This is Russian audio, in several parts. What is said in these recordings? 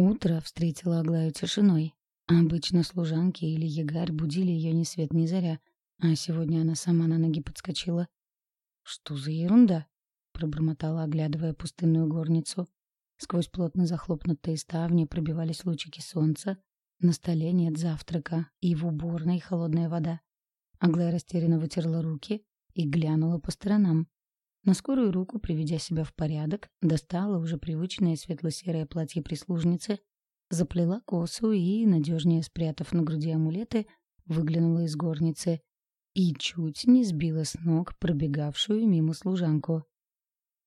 Утро встретило Аглаю тишиной. Обычно служанки или ягарь будили ее ни свет ни заря, а сегодня она сама на ноги подскочила. «Что за ерунда?» — пробормотала, оглядывая пустынную горницу. Сквозь плотно захлопнутые ставни пробивались лучики солнца. На столе нет завтрака, и в уборной холодная вода. Аглая растерянно вытерла руки и глянула по сторонам. На скорую руку, приведя себя в порядок, достала уже привычное светло-серое платье прислужницы, заплела косу и, надежнее спрятав на груди амулеты, выглянула из горницы и чуть не сбила с ног пробегавшую мимо служанку.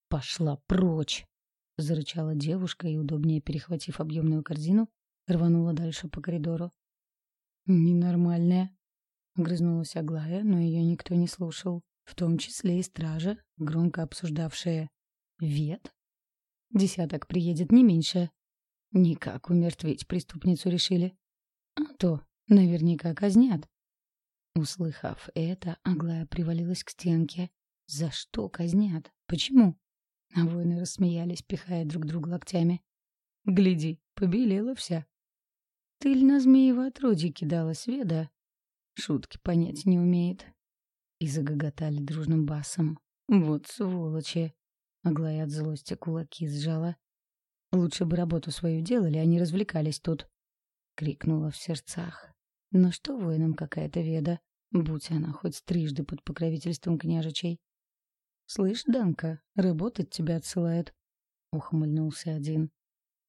«Пошла прочь!» — зарычала девушка и, удобнее перехватив объемную корзину, рванула дальше по коридору. «Ненормальная!» — огрызнулась Аглая, но ее никто не слушал в том числе и стража, громко обсуждавшая «Вет?» Десяток приедет не меньше. Никак умертвить преступницу решили. А то наверняка казнят. Услыхав это, Аглая привалилась к стенке. За что казнят? Почему? А воины рассмеялись, пихая друг друга локтями. Гляди, побелела вся. Ты ль на змеево отродье кидала сведа? Шутки понять не умеет. И загоготали дружным басом. «Вот сволочи!» Аглая от злости кулаки сжала. «Лучше бы работу свою делали, а не развлекались тут!» Крикнула в сердцах. «Но что воинам какая-то веда, будь она хоть трижды под покровительством княжичей!» «Слышь, Данка, работать тебя отсылают!» Ухмыльнулся один.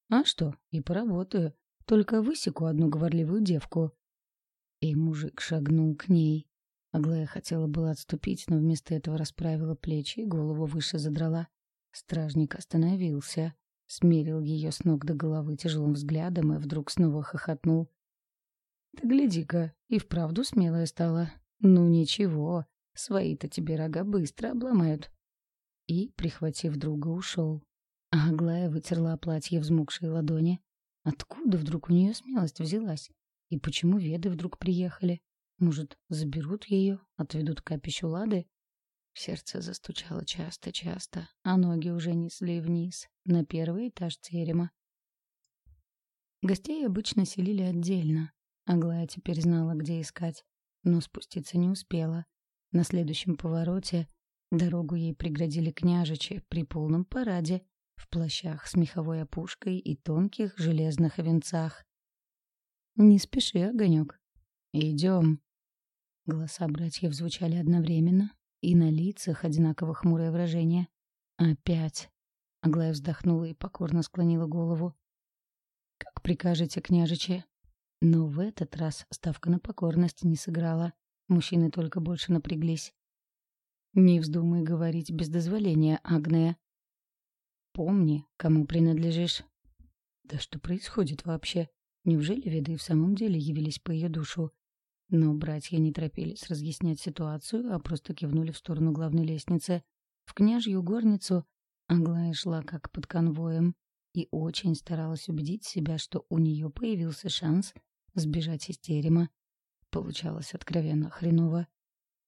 «А что, и поработаю, только высеку одну говорливую девку!» И мужик шагнул к ней. Аглая хотела было отступить, но вместо этого расправила плечи и голову выше задрала. Стражник остановился, смерил ее с ног до головы тяжелым взглядом и вдруг снова хохотнул. «Да гляди-ка, и вправду смелая стала. Ну ничего, свои-то тебе рога быстро обломают». И, прихватив друга, ушел. А Аглая вытерла платье взмокшей ладони. Откуда вдруг у нее смелость взялась? И почему веды вдруг приехали? Может, заберут ее, отведут к капищу Лады? Сердце застучало часто-часто, а ноги уже несли вниз, на первый этаж терема. Гостей обычно селили отдельно. Аглая теперь знала, где искать, но спуститься не успела. На следующем повороте дорогу ей преградили княжичи при полном параде, в плащах с меховой опушкой и тонких железных венцах. «Не спеши, огонек. Идем», Голоса братьев звучали одновременно, и на лицах одинаково хмурое выражение. «Опять!» Аглая вздохнула и покорно склонила голову. «Как прикажете, княжичи?» Но в этот раз ставка на покорность не сыграла. Мужчины только больше напряглись. «Не вздумай говорить без дозволения, Агния. Помни, кому принадлежишь». «Да что происходит вообще? Неужели веды в самом деле явились по ее душу? Но братья не торопились разъяснять ситуацию, а просто кивнули в сторону главной лестницы. В княжью горницу Аглая шла как под конвоем и очень старалась убедить себя, что у нее появился шанс сбежать из терема. Получалось откровенно хреново.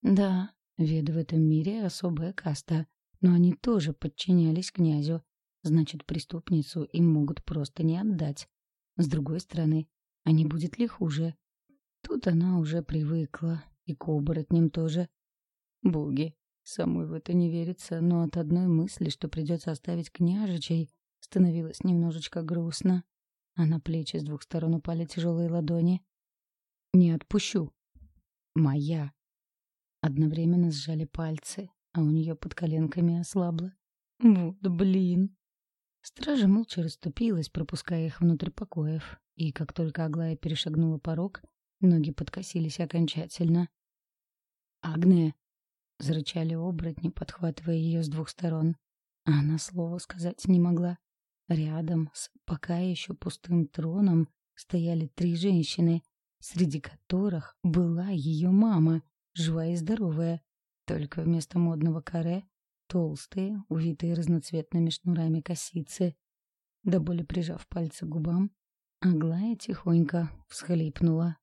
Да, веды в этом мире особая каста, но они тоже подчинялись князю. Значит, преступницу им могут просто не отдать. С другой стороны, а не будет ли хуже, Тут она уже привыкла, и к оборотням тоже. Боги, самой в это не верится, но от одной мысли, что придется оставить княжичей, становилось немножечко грустно, а на плечи с двух сторон упали тяжелые ладони. «Не отпущу!» «Моя!» Одновременно сжали пальцы, а у нее под коленками ослабло. «Вот блин!» Стража молча расступилась, пропуская их внутрь покоев, и как только Аглая перешагнула порог, Ноги подкосились окончательно. «Агне!» — зарычали оборотни, подхватывая ее с двух сторон. Она слова сказать не могла. Рядом с пока еще пустым троном стояли три женщины, среди которых была ее мама, живая и здоровая, только вместо модного каре толстые, увитые разноцветными шнурами косицы. До боли прижав пальцы к губам, Аглая тихонько всхлипнула.